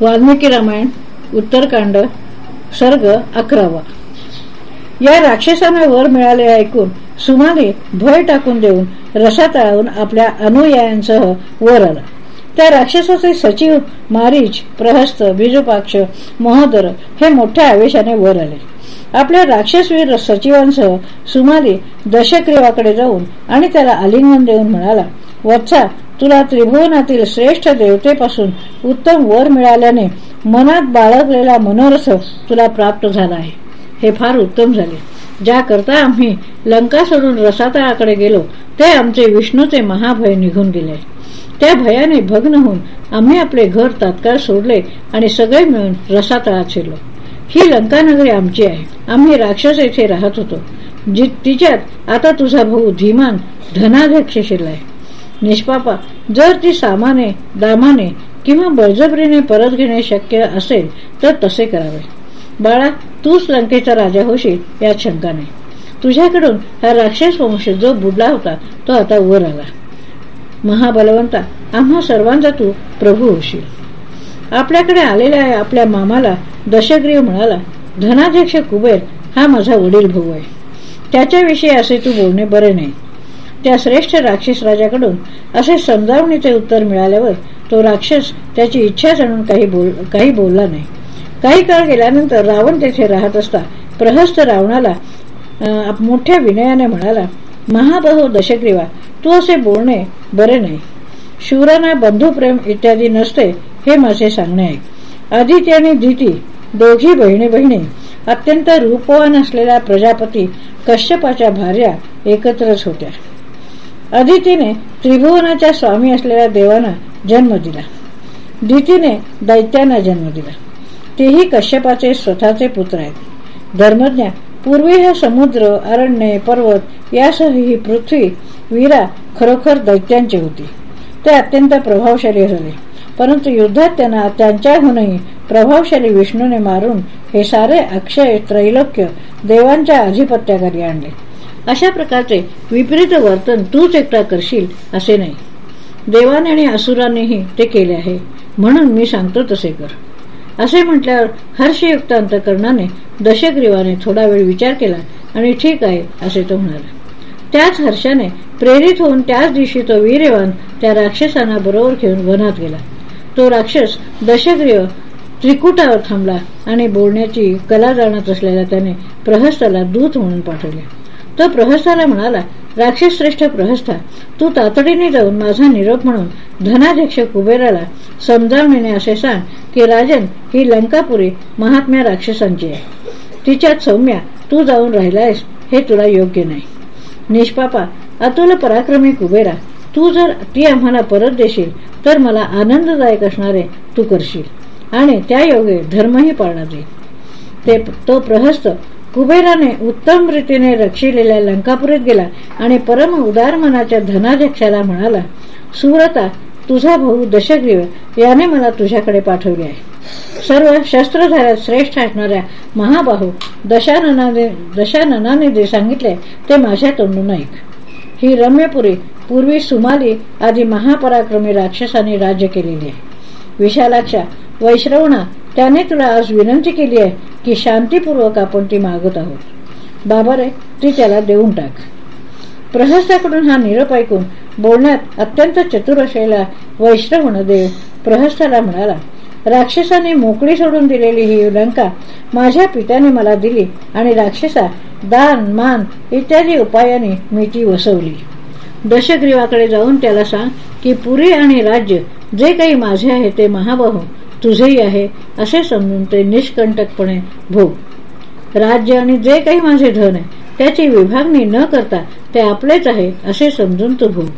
वाल्मिकी रामायण उत्तरकांड सर्ग अकरावा. या राक्षसांना वर मिळाले ऐकून सुमाने भय टाकून देऊन रसातळावून आपल्या अनुयायांसह वर आला. त्या राक्षसाचे सचिव मारीच प्रहस्त बिजुपाक्ष महोदर हे मोठ्या आवेशाने वर आले. आपल्या राक्षसवीर सचिवांसह सुमारे दशक्रिवाकडे जाऊन आणि त्याला आलिंगन देऊन म्हणाला वत्सा तुला त्रिभुवनातील श्रेष्ठ देवतेपासून उत्तम वर मिळाल्याने मनात बाळगलेला मनोरथ तुला प्राप्त झाला आहे. हे फार उत्तम झाले. ज्याकरता आम्ही लंका सोडून रसातळाकडे गेलो ते आमचे विष्णूचे महाभय निघून गेले. त्या भयाने भग्न होऊन आम्ही आपले घर तात्काळ सोडले आणि सगळे मिळून रसातळात शिरलो. ही लंकानगरी आमची आहे. आम्ही राक्षस येथे राहत होतो. तिच्यात आता तुझा भाऊ धीमान धनाध्यक्ष शिरलाय निष्पापा जर ती सामाने दामाने किंवा बळजबरीने परत घेणे शक्य असेल तर तसे करावे. बाळा तूच लंकेचा राजा होशील यात शंका नाही. तुझ्याकडून हा राक्षस वंश जो बुडला होता तो आता वर आला. महाबलवंता आम्हा सर्वांचा तू प्रभू होशील. आपल्याकडे आलेल्या आपल्या मामाला. दशग्रीव म्हणाला धनाध्यक्ष कुबेर हा माझा वडील भाऊ आहे. त्याच्याविषयी असे तू बोलणे बरे नाही. त्या श्रेष्ठ राक्षस राजाकडून असे समजावणीचे उत्तर मिळाल्यावर तो राक्षस त्याची इच्छा जाणून काही बोल काही बोलला नाही. काही काळ गेल्यानंतर रावण तेथे राहत असता प्रहस्त रावणाला मोठ्या विनयाने म्हणाला महाबहो दशग्रीवा तू असे बोलणे बरे नाही. शूरांना बंधुप्रेम इत्यादी नसते हे माझे सांगणे आहे. आदिती आणि दिती दोघी बहिणी बहिणी अत्यंत रूपवान असलेल्या प्रजापती कश्यपाच्या भार्या एकत्रच होत्या. अदितीने त्रिभुवनाच्या स्वामी असलेल्या देवांना जन्म दिला. दितीने दैत्यांना जन्म दिला. तेही कश्यपाचे स्वतःचे पुत्र आहेत. धर्मज्ञा पूर्वी हा समुद्र अरण्य पर्वत यासह ही पृथ्वी वीरा खरोखर दैत्यांची होती. ते अत्यंत प्रभावशाली झाले. परंतु युद्धात त्यांना त्यांच्याहूनही प्रभावशाली विष्णूने मारून हे सारे अक्षय त्रैलोक्य देवांच्या आधिपत्याखाली आणले. अशा प्रकारचे विपरीत वर्तन तूच एकटा करशील असे नाही. देवाने आणि असुरानेही ते केले आहे म्हणून मी सांगतो तसे कर. असे म्हटल्यावर हर्षयुक्त अंतकरणाने दशग्रीवाने थोडा वेळ विचार केला आणि ठीक आहे असे तो म्हणाला. त्याच हर्षाने प्रेरित होऊन त्याच दिवशी तो वीरवान त्या राक्षसांना बरोबर घेऊन वनात गेला. तो राक्षस दशग्रीव त्रिकुटावर थांबला आणि बोलण्याची कला जाणत असलेल्या त्याने प्रहस्ताला दूत म्हणून पाठवले. तो प्रहस्ताला म्हणाला राक्षस श्रेष्ठ प्रहस्था तू तातडीने जाऊन माझा निरोप म्हणून धनाध्यक्ष कुबेराला समजावणीने असे सांग की राजन ही लंकापुरी महात्म्या राक्षसांची आहे. तिच्यात सौम्या तू जाऊन राहिलायस हे तुला योग्य नाही. निष्पापा अतुल पराक्रमी कुबेरा तू जर ती आम्हाला परत देशील तर मला आनंददायक असणारे तू करशील. आणि त्या योगे धर्मही पाळणार ते तो प्रहस्त कुबेराने उत्तम रीतीने रक्षिलेल्या लंकापुरीत गेला आणि परम उदार मनाच्या धनाध्यक्षाला म्हणाला सुव्रता तुझा भाऊ दशग्रीव याने मला तुझ्याकडे पाठवले आहे. सर्व शस्त्रधाऱ्यात श्रेष्ठ असणाऱ्या महाबाहू दशाननाने दशाननाने जे सांगितले ते माझ्या तोंडून ऐक. ही रम्यपुरी पूर्वी सुमाली आदी महापराक्रमी राक्षसांनी राज्य केलेली आहे. विशालाच्या वैश्रवणा त्याने तुला आज विनंती केली आहे की शांतीपूर्वक आपण ती मागत आहोत. बाबा रे ती त्याला देऊन टाक. प्रहस्ताकडून हा निरप ऐकून बोलण्यात अत्यंत चतुर असलेला वैश्रवण देव प्रहस्ताला म्हणाला राक्षसाने मोकळी सोडून दिलेली ही लंका माझ्या पित्याने मला दिली आणि राक्षसा दान मान इत्यादी उपायाने मी ती वसवली. दशग्रीवाकडे जाऊन त्याला सांग की पुरी आणि राज्य जे काही माझे आहे ते महाबाहू तुझेही आहे असे समजून ते निष्कंटकपणे भोग. राज्य आणि जे काही माझे धन आहे त्याची विभागणी न करता ते आपलेच आहे असे समजून तू भोग.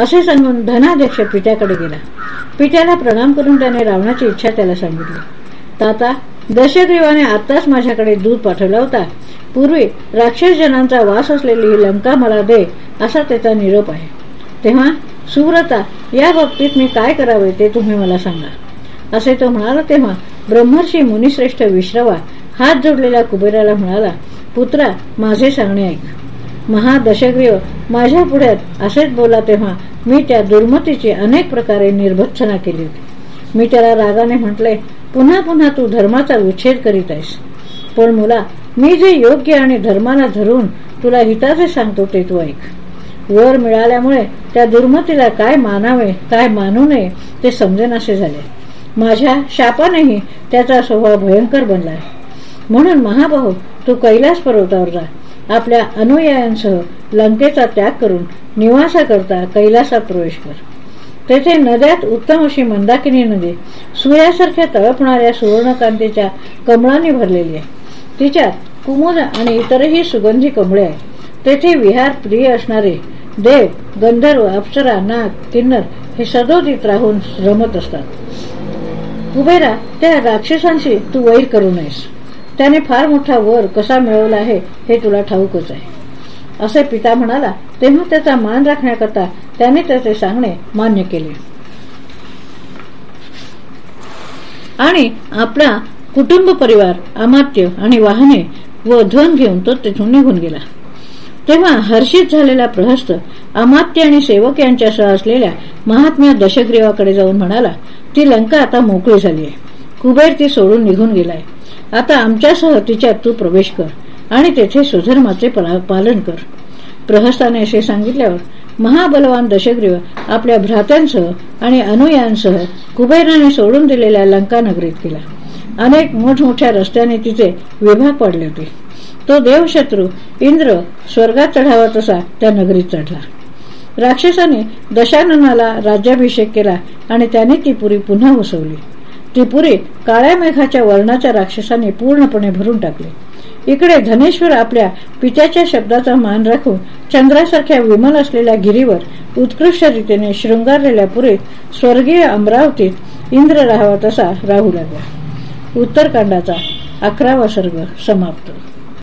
असे सांगून धनाध्यक्ष पित्याकडे गेला. पित्याला प्रणाम करून त्याने रावणाची इच्छा त्याला सांगितली. ताता दशग्रीवाने आताच माझ्याकडे दूध पाठवला होता. पूर्वी राक्षसजनांचा वास असलेली ही लंका मला दे असा त्याचा निरोप आहे. तेव्हा सुव्रता या बाबतीत मी काय करावे ते तुम्ही मला सांगा. असे तो म्हणाला तेव्हा ब्रह्मर्षी मुनिश्रेष्ठ विश्रवा हात जोडलेल्या कुबेराला म्हणाला पुत्रा माझे सांगणे ऐक महादशग्रीव माझ्या पुढ्यात असेच बोला तेव्हा मी त्या दुर्मतीची अनेक प्रकारे निर्भत्सना केली होती. मी त्याला रागाने म्हटले पुन्हा पुन्हा तू धर्माचा उच्छेद करीत आहेस. पण मुला मी जे योग्य आणि धर्माला धरून तुला हिताचे सांगतो ते तू ऐक. वर मिळाल्यामुळे त्या दुर्मतीला काय मानावे काय मानू नये ते समजेनासे झाले. माझ्या शापानेही त्याचा स्वभाव भयंकर बनला म्हणून महाभाऊ तू कैलास पर्वतावर जा. आपल्या अनुयायांसह लंकेचा त्याग करून निवासाकरता कैलासात प्रवेश कर. तेथे नद्यात उत्तम अशी मंदाकिनी नदी सूर्यासारख्या तळपणाऱ्या सुवर्णकांतीच्या कमळांनी भरलेली आहे. तिच्यात कुमुद आणि इतरही सुगंधी कमळे आहेत. तेथे विहार प्रिय असणारे देव गंधर्व अप्सरा नाग किन्नर हे सदोदित राहून रमत असतात. कुबेरा त्या राक्षसांशी तू वैर करू नयेस. त्याने फार मोठा वर कसा मिळवला आहे हे तुला ठाऊकच आहे. असे पिता म्हणाला तेव्हा त्याचा मान राखण्याकरता त्याने त्याचे सांगणे मान्य केले. आणि आपला कुटुंब परिवार अमात्य आणि वाहने व ध्वन घेऊन तो तिथून निघून गेला. तेव्हा हर्षित झालेला प्रहस्त अमात्य आणि सेवक यांच्यासह असलेल्या महात्म्या दशग्रीवाकडे जाऊन म्हणाला ती लंका आता मोकळी झाली आहे. कुबेर ती सोडून निघून गेलाय. आता आमच्यासह तिच्यात तू प्रवेश कर आणि तेथे सुधर्माचे पालन कर. प्रहस्ताने असे सांगितल्यावर महाबलवान दशग्रीव आपल्या भ्रात्यांसह आणि अनुयांसह कुबेराने सोडून दिलेल्या लंका नगरीत गेला. अनेक मोठमोठ्या रस्त्याने तिचे विभाग पडले होते. तो देवशत्रू इंद्र स्वर्गात चढावा तसा त्या नगरीत चढला. राक्षसाने दशाननाला राज्याभिषेक केला आणि त्याने ती पुरी पुन्हा वसवली त्रिपुरी काळ्या मेघाच्या वर्णाच्या राक्षसाने पूर्णपणे भरून टाकले. इकडे धनेश्वर आपल्या पित्याच्या शब्दाचा मान राखून चंद्रासारख्या विमल असलेल्या गिरीवर उत्कृष्ट रीतीने शृंगारलेल्या पुरीत स्वर्गीय अमरावतीत इंद्र राहावा तसा राहू लागला. उत्तरकांडाचा अकरावा सर्ग समाप्त.